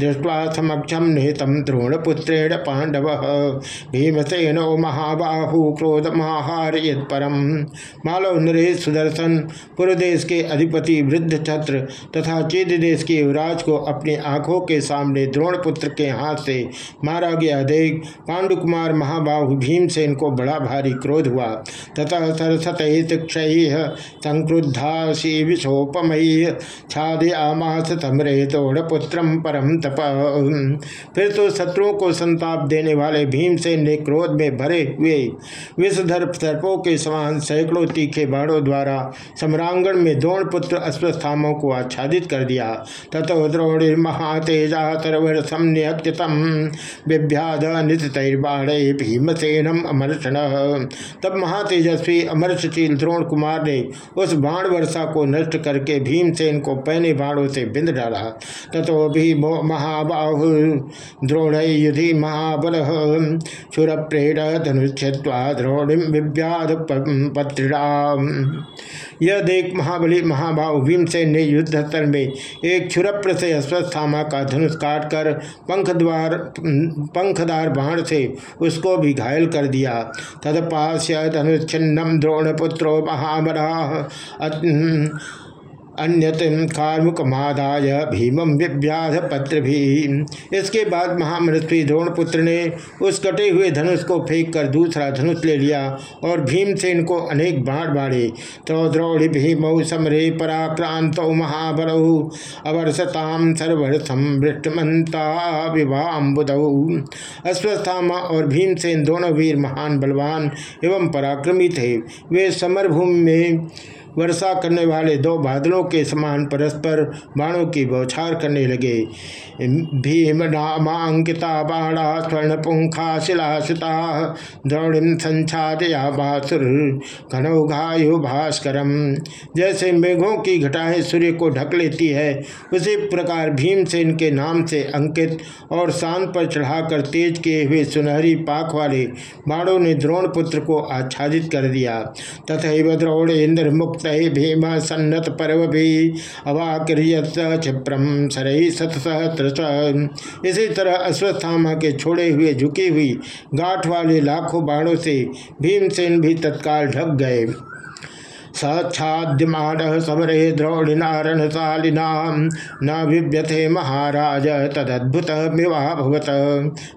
दृष्टवा समक्षम निहितम द्रोणपुत्रेण पांडव भीमसेनो महाबाहु क्रोध महाहार परम मालव, नरेश, सुदर्शन, पुरदेश के अधिपति, वृद्ध छत्र तथा चेद देश के युवराज को अपनी आँखों के सामने द्रोणपुत्र के हाथ से मारा गया। पांडुकुमार महाबाहु भीमसेन को बड़ा भारी क्रोध हुआ। तथा सरसत क्षय संक्रुद्धासी विशोपमयी छादयामास तमरे तोड़पुत्र परम तप। फिर तो शत्रुओं को संताप देने वाले भीमसेन ने क्रोध में भरे हुए विषधर सर्पों के समान सैकड़ों तीखे बाणों द्वारा सम्रांगण में द्रोणपुत्र अश्वस्थामों को आच्छादित कर दिया। तथो द्रोणी महातेजा तरवर समन्यतम विभ्याद नितैर्बाणे भीमसेनम अमर्षण तब महातेजस्वी अमरशशील द्रोण कुमार ने उस बाण वर्षा को नष्ट करके भीमसेन को पहने बाणों से बिंद डाला। तथो भीमो महाबाहु द्रोण युधि महाबल क्षुर प्रेण धनुष्वा द्रोणिम विव्याध पत्रिड़ा यह देख महाबली महाभाव भीमसेन ने युद्ध स्थल में एक क्षुरप्र से अश्वस्थामा का धनुष काटकर पंख द्वार पंखदार बाण से उसको भी घायल कर दिया। तदपास्य धनुच्छिन्नम द्रोणपुत्रो महाबरा अन्यतम कार्मुक मादाय भीमम विव्याध पत्र भी इसके बाद महामृत्यु द्रोणपुत्र ने उस कटे हुए धनुष को फेंक कर दूसरा धनुष ले लिया और भीमसेन को अनेक बाढ़ बाढ़े तो द्रौढ़ भीम समरे पराक्रांत महाबलऊ अवर्षताम सर्वर्थम वृष्टमंता विवाम्बुदऊ अश्वस्थामा और भीमसेन दोनों वीर महान बलवान एवं पराक्रमी थे। वे समरभूमि में वर्षा करने वाले दो बादलों के समान परस्पर बाणों की बौछार करने लगे। भीम नामांकिता बाणा स्वर्ण पुंखा शिलाशिता द्रौड़िम संछादया बासुर घनौघायु भास्करम। जैसे मेघों की घटाएँ सूर्य को ढक लेती है, उसी प्रकार भीमसेन के नाम से अंकित और शांत पर चढ़ाकर तेज किए हुए सुनहरी पाक वाले बाणों ने द्रोणपुत्र को आच्छादित कर दिया। तथा द्रोण इंद्र मुक्त भीम सन्नत पर्व भी अवाक्रियत क्षिप्रम सरई सतसहस्र इसी तरह अश्वस्थामा के छोड़े हुए, झुकी हुई गाठ वाले लाखों बाणों से भीमसेन भी तत्काल ढक गए। सच्छाद्यमान समरे द्रौड़िनारणशालिना न विव्यथे महाराज, तदद्भुत भवत।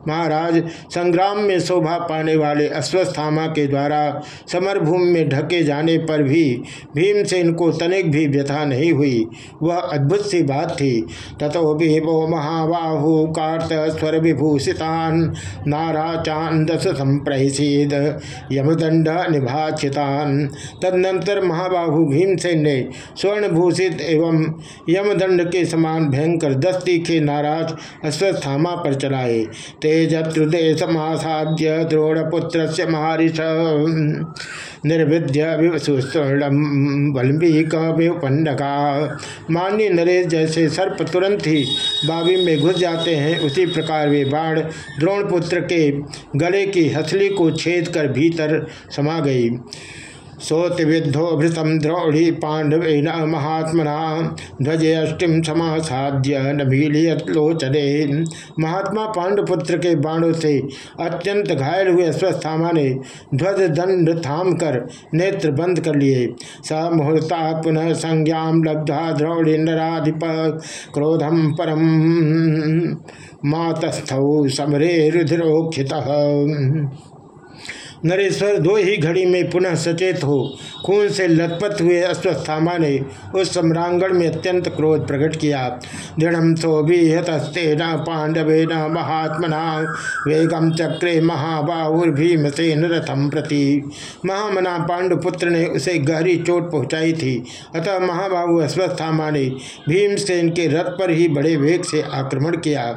महाराज, संग्राम में शोभा पाने वाले अश्वस्थामा के द्वारा समरभूमि में ढके जाने पर भी भीमसेन को तनिक भी व्यथा नहीं हुई। वह अद्भुत सी बात थी। तथो भीमो महाबाहु कार्त स्वर विभूषितान नारा चांदस संप्रहिषेद यमदंड निभाचितान। तदनंतर महाबाहु भीमसेन ने स्वर्णभूषित एवं यमदंड के समान भयंकर दस तीखे नाराज़ अश्वस्थामा पर चलाए। तेज समासाद्य द्रोणपुत्र से महर्ष निर्विद्य विवसुस्वर्णम बल्मीकपन्नका मान्य नरेश जैसे सर्प तुरंत ही बाबी में घुस जाते हैं। उसी प्रकार वे बाण द्रोणपुत्र के गले की हथली को छेद कर भीतर समा गई। सोति विद्धो भृतम द्रौढ़ी पांडवे न महात्मना ध्वजे अष्टिम समासाध्य नभीलियलोचने महात्मा पांडुपुत्र के बाणों से अत्यंत घायल हुए स्वस्थामा ने ध्वज दंड थाम कर नेत्र बंद कर लिए। स मुहूर्ता पुनः संज्ञा लब्धा द्रौड़ी नराधिप क्रोधम परम मातस्थौ समरे रुद्रोक्षित नरेश्वर, दो ही घड़ी में पुनः सचेत हो। खून से लथपथ हुए अश्वस्थामा ने उस सम्रांगण में अत्यंत क्रोध प्रकट किया। दृढ़ सौभिहतस्ते न पांडवे न महात्मना वेगम चक्रे महाबाहुर्भीमसेन रथम प्रति। महामना पांडुपुत्र ने उसे गहरी चोट पहुंचाई थी। अतः महाबाहु अश्वस्थामा ने भीमसेन के रथ पर ही बड़े वेग से आक्रमण किया।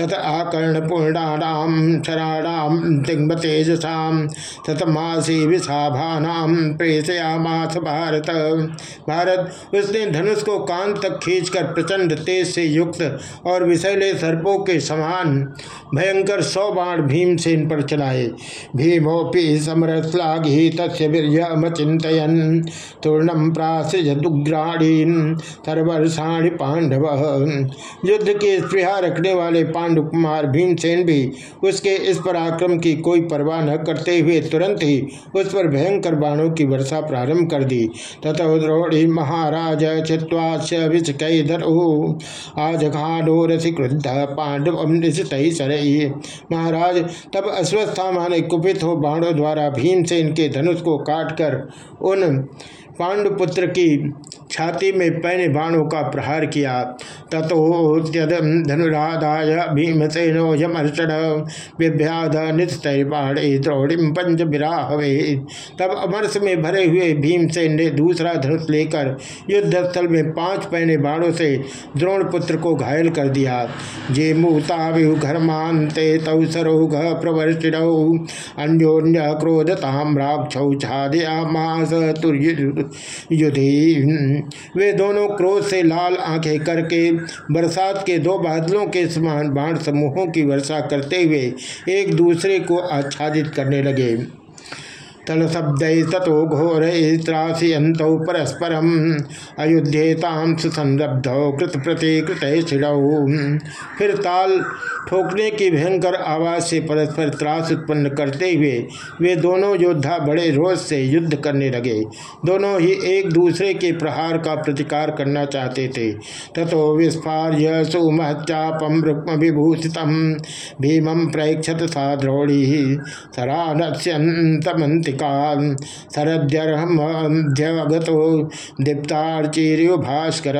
तथा आकर्ण पूर्णाणाम शराणाम तिग्म तेजसाम ततमासी विषाभानाम प्रेषयामास भारत। भारत, उसने धनुष को कान तक खींचकर प्रचंड तेज से युक्त और विषैले सर्पों के समान भयंकर सौ बाण भीमसेन पर चलाए। भीमोपि समरश्लाघी तस्वीरमचितयन तूर्णम प्रासुग्राणीन सर्वर्षाणी पांडव। युद्ध के स्पृहा रखने वाले पांडु कुमार भीमसेन भी उसके इस पराक्रम की कोई परवाह न करते हुए तुरंत ही उस पर भयंकर बाणों की वर्षा प्रारंभ कर दी। तथा द्रोणी महाराज पांडव महाराज, तब अश्वस्थामा ने कुपित हो बाणों द्वारा भीम से इनके धनुष को काटकर उन पांडुपुत्र की छाती में पैने बाणों का प्रहार किया। तथोद्यदम धनुराधाय भीमसेनो विभ्याध पंच विराहवे तब अमरस में भरे हुए भीमसेन ने दूसरा धनुष लेकर युद्धस्थल में पाँच पैने बाणों से द्रोणपुत्र को घायल कर दिया। जे मुहता विहु घर्मांते तौ सरोघ प्रवर्षिण अन्योन्य क्रोधताम राक्षौ छादयामास युधि वे दोनों क्रोध से लाल आँखें करके, बरसात के दो बादलों के समान बाढ़ समूहों की वर्षा करते हुए एक दूसरे को आच्छादित करने लगे। तल शब्द तथो घोर त्रासियंत परस्परम अयुध्येताम सुसंरब्ध कृत प्रतिकृत फिर ताल ठोकने की भयंकर आवाज़ से परस्पर त्रास उत्पन्न करते हुए वे दोनों योद्धा बड़े रोज से युद्ध करने लगे। दोनों ही एक दूसरे के प्रहार का प्रतिकार करना चाहते थे। तथो विस्फार्य सुमहचापम रुक्म विभूषित भीमं प्रेक्षत सा द्रोणी सरानस्यंतमंतिका शरद्यर्हमध्यगतो दीप्तार्चिर्यो भास्कर।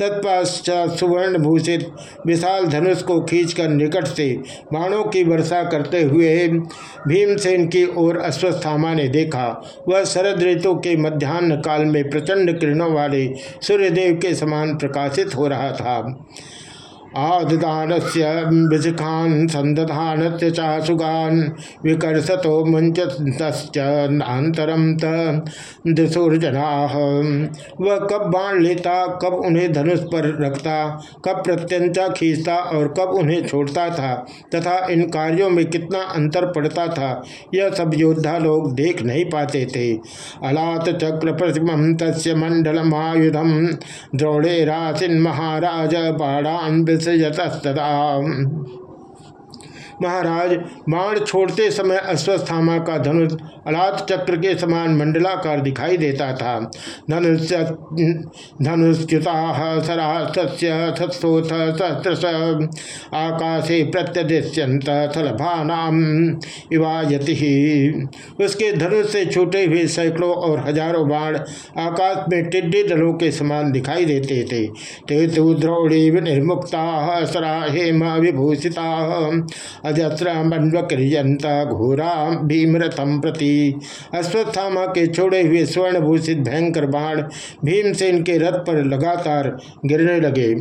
तत्पश्चात सुवर्ण भूषित विशाल धनुष को खींचकर निकट से बाणों की वर्षा करते हुए भीमसेन की ओर अश्वस्थामा ने देखा। वह शरद ऋतु के मध्यान्ह काल में प्रचंड किरणों वाले सूर्यदेव के समान प्रकाशित हो रहा था। आददान से विशिखान संदधान से चाशुगान विकर्षतो मुंचतरम दिशुर्जना। वह कब बाण लेता कब उन्हें धनुष पर रखता कब प्रत्यंचा खींचता और कब उन्हें छोड़ता था तथा इन कार्यों में कितना अंतर पड़ता था, यह सब योद्धा लोग देख नहीं पाते थे। अलात चक्र प्रतिम तस् मंडलमायुधम द्रोणे राशिन महाराज बाणान विसृजतस्तदा महाराज, बाण छोड़ते समय अश्वस्थामा का धनुष अलात चक्र के समान मंडलाकार दिखाई देता था। धनुष धनुष्युता सरासोथ सहस्रश आकाशे प्रत्यदृश्यंत थलभानाम इवायति उसके धनुष से छूटे हुए सैकड़ों और हज़ारों बाण आकाश में टिड्डी दलों के समान दिखाई देते थे। ते तो द्रौड़ी निर्मुक्ता सरा हेम विभूषिता। अजस्र घोरा भीमरथम प्रति। अश्वत्थामा के छोड़े हुए स्वर्णभूषित भयंकर बाण भीमसेन के रथ पर लगातार गिरने लगे।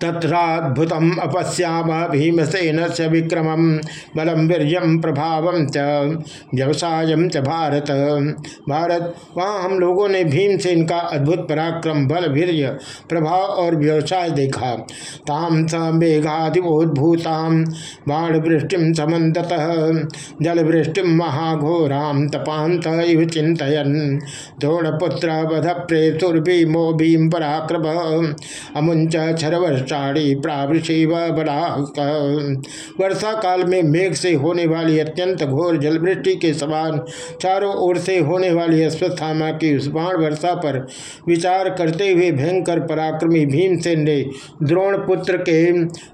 तत्राद्भुत अपश्याम भीमसेन से विक्रम बलम वीर प्रभाव च व्यवसाय च भारत। भारत, वहाँ हम लोगों ने भीमसेन का अद्भुत पराक्रम, बल वीर प्रभाव और व्यवसाय देखा। ताम स मेघादिवोद्भूताम बाण वृष्टि समत जलवृष्टि महाघोराम तपात इव चिंतन द्रोणपुत्र वध प्रेतुर्भीमो भीम पराक्रम अमुंच छरवर्षाणी प्रावृषिव बलाहक वर्षा काल में मेघ से होने वाली अत्यंत घोर जलवृष्टि के समान चारों ओर से होने वाली अश्वत्थामा की उस बाण वर्षा पर विचार करते हुए भयंकर पराक्रमी भीमसेन ने द्रोण पुत्र के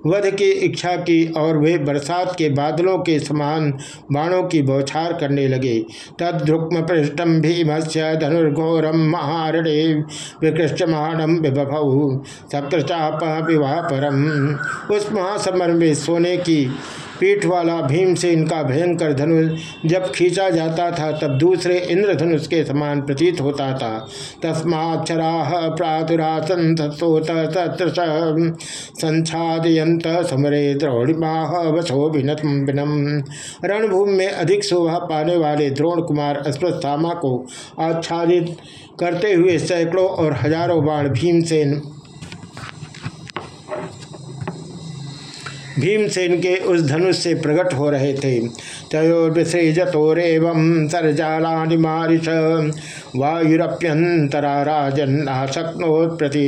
वध की इच्छा की और वे बरसात के बादलों के समान बाणों की बौछार करने लगे। तद्रुक्म पृष्ठम भीमस्य धनुर्घोरम महारणे विकृष्टमाणम विभव। सक्रचाप विवाह परम उस महासमर में सोने की पीठ वाला भीम से इनका भयंकर धनुष जब खींचा जाता था, तब दूसरे इंद्रधनुष के समान प्रतीत होता था। तस्माक्षरा प्रातुरासन संछादयंत समरे द्रोणिमाह वसो भिनम रणभूमि में अधिक शोभा पाने वाले द्रोण कुमार अश्वत्थामा को आच्छादित करते हुए सैकड़ों और हज़ारों बाण भीमसेन भीमसेन के उस धनुष से प्रकट हो रहे थे। तयोर्विसृजतोरेव सरजालानि मारिष वायुरप्यंतरा प्रति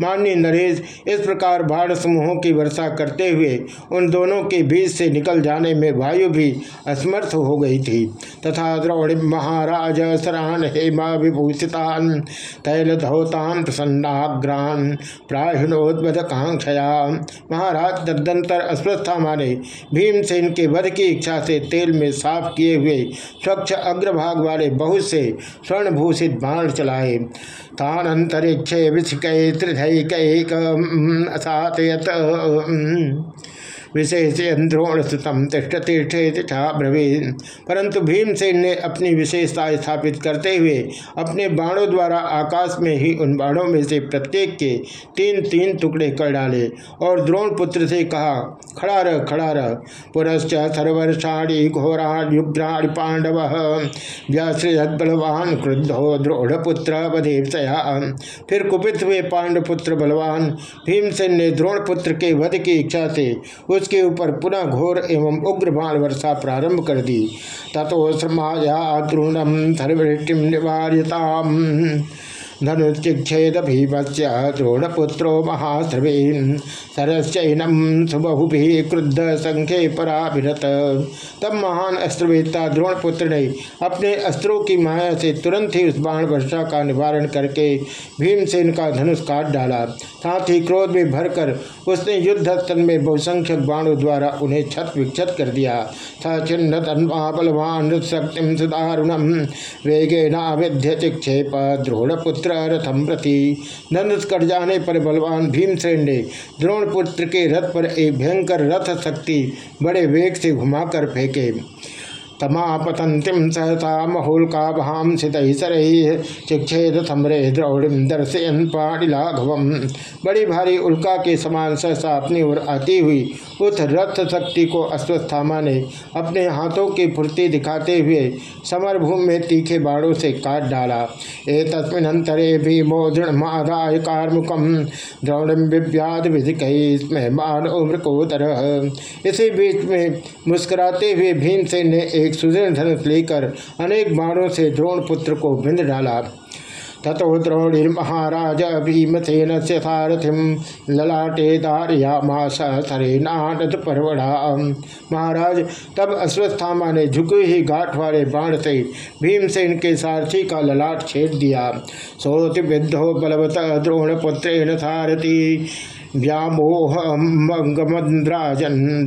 मान्य नरेश, इस प्रकार बाढ़ समूहों की वर्षा करते हुए उन दोनों के बीच से निकल जाने में वायु भी असमर्थ हो गई थी। तथा द्रौड़ महाराज सरान हेमा विभूषितान तैल धौतान प्रसन्नाग्रान प्राहिणोद्वध कांक्षया महाराज तदंतर अस्वस्था ने भीमसेन के वध की इच्छा से तेल में साफ़ किए हुए स्वच्छ अग्रभाग वाले बहुत से स्वर्णभूषित बाण चलाए। तान अंतरिक्षे विषिकै त्रिधैक असातयत विशेष द्रोण सुतम तिष्ठ तीर्थ ब्रवीन। परंतु भीमसेन ने अपनी विशेषता स्थापित करते हुए अपने बाणों द्वारा आकाश में ही उन बाणों में से प्रत्येक के तीन तीन टुकड़े कर डाले और द्रोण पुत्र से कहा, खड़ा रह खड़ा रह। पुरश्च सर्वर्षाणी घोराण युग्राण पांडव व्याश्रयत बलवान, क्रुद्धो द्रोणपुत्र बधेपया फिर कुपित हुए पांडपुत्र बलवान, भीमसेन ने द्रोणपुत्र के वध की इच्छा से उस उसके ऊपर पुनः घोर एवं उग्र बाण वर्षा प्रारंभ कर दी। तथो समाया द्रोणम सर्वृष्टि निवार्यता धनुच्छेद भीमस्य द्रोणपुत्रो महाश्रवीन सरस्नम सुबहुभि क्रुद्ध संख्य पराभिरत तब महान अस्त्रवेता द्रोणपुत्र ने अपने अस्त्रों की माया से तुरंत ही उस बाण वर्षा का निवारण करके भीमसेन का धनुष काट डाला। साथ ही क्रोध में भरकर उसने युद्ध स्थल में बहुसंख्यक बाणों द्वारा उन्हें छत विक्षत कर दिया। छिन्न तन्वा बलवान सुदारुणम वेगे नाविध्य चिक्षेप द्रोणपुत्र रथम प्रति नंद कट जाने पर बलवान भीमसेन ने द्रोणपुत्र के रथ पर एक भयंकर रथ शक्ति बड़े वेग से घुमाकर फेंके। तमापतंतिम सहसा महोल्का भाम सित चिक्षेद समरे द्रौड़िम दर्शयन पाणिलाघवम। बड़ी भारी उल्का के समान सहसा अपनी ओर आती हुई, उस रथ शक्ति को अश्वस्थामा ने अपने हाथों की फुर्ती दिखाते हुए समरभूमि में तीखे बाड़ों से काट डाला। ए तस्मिन तस्मिनंतरे भीमो दृढ़ कार्मुकम द्रौड़िम विव्याध विधिक मान उम्र को इसी बीच में मुस्कुराते हुए भीमसेन ने एक सुदृढ़ धनुष लेकर अनेक बाणों से द्रोण पुत्र को बिंद डाला। ततो द्रोणिर्महाराज भीमसेन से सारथिम ललाटे धारयामास सरेनानद परवड़ा। महाराज, तब अश्वस्थामा ने झुके ही घाट वाले बाण से भीमसेन के सारथी का ललाट छेद दिया। सोति विद्धो बलवत द्रोणपुत्रेण सारथी। व्यामोहमंगमद्राजन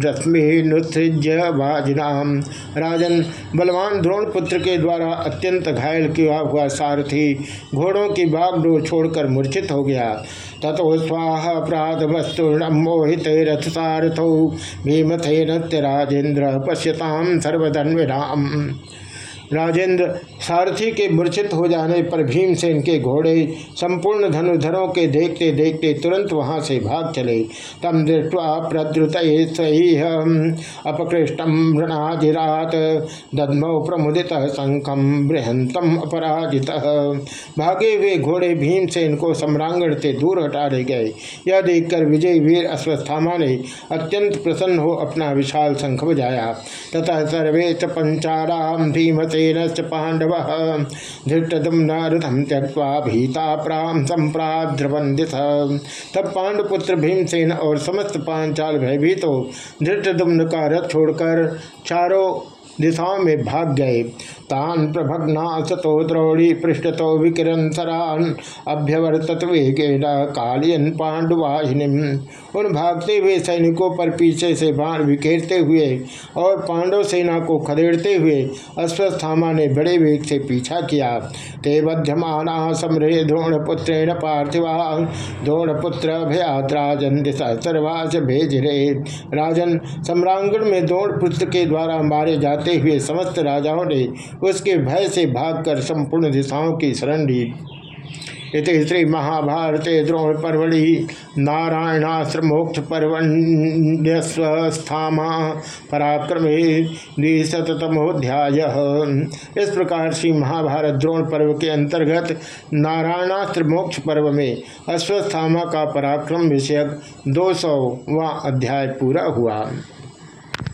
रश्मि नुसृज्य भाजनाम राजन बलवान द्रोण पुत्र के द्वारा अत्यंत घायल किया हुआ सारथी घोड़ों की बागडोर छोड़कर मूर्छित हो गया। तथो स्वाह वस्तु मोहित रथ सारथो भीमथे नत्य राजेन्द्र पश्यताम सर्वधन्विराम राजेंद्र सारथी के मूर्छित हो जाने पर भीमसेन के घोड़े संपूर्ण धनुधरों के देखते देखते तुरंत वहाँ से भाग चले। तम दृष्टवा प्रद्रुत सही अपकृष्टम ऋणाजिरात दद्मौ प्रमुदित शंखम बृहंतम अपराजित। भागे हुए घोड़े भीमसेन को सम्रांगण से दूर हटा ले गए। यह देखकर विजय वीर अश्वस्थामा ने अत्यंत प्रसन्न हो अपना विशाल शंख बजाया। तथा सर्वे च पंचारा भीमसेन च पांडव धृष्टुम्न रथम त्यक्वा भीता प्राम संप्राद्रवंदित तब पांडुपुत्र भीमसेन और समस्त पांचाल भयभीत हो। धृष्टुम्न का रथ छोड़कर चारों दिशाओं में भाग गए। तान प्रभग्ना सतो द्रौड़ी पृष्ठतो विकिरण सरान। अभ्यवर्तत वेगेन कालियन पांडुवाहिनी उन भागते हुए सैनिकों पर पीछे से बाण बिखेरते हुए और पांडव सेना को खदेड़ते हुए अश्वस्थामा ने बड़े वेग से पीछा किया। ते बध्यमाना समरे द्रोणपुत्रेण पार्थिवा। द्रोणपुत्र भयात्राजन दिशा सर्वास भेज रहे राजन सम्रांगण में द्रोणपुत्र के द्वारा मारे जाते हुए समस्त राजाओं ने उसके भय से भागकर संपूर्ण दिशाओं की शरण ली। इति श्री महाभारते द्रोण परवड़ी नारायणाश्रमोक्ष पर्वण्यस्वस्थामा पराक्रमे द्विशतमोध्याय इस प्रकार श्री महाभारत द्रोण पर्व के अंतर्गत नारायणास्त्र मोक्ष पर्व में अश्वस्थामा का पराक्रम विषयक दो सौ अध्याय पूरा हुआ।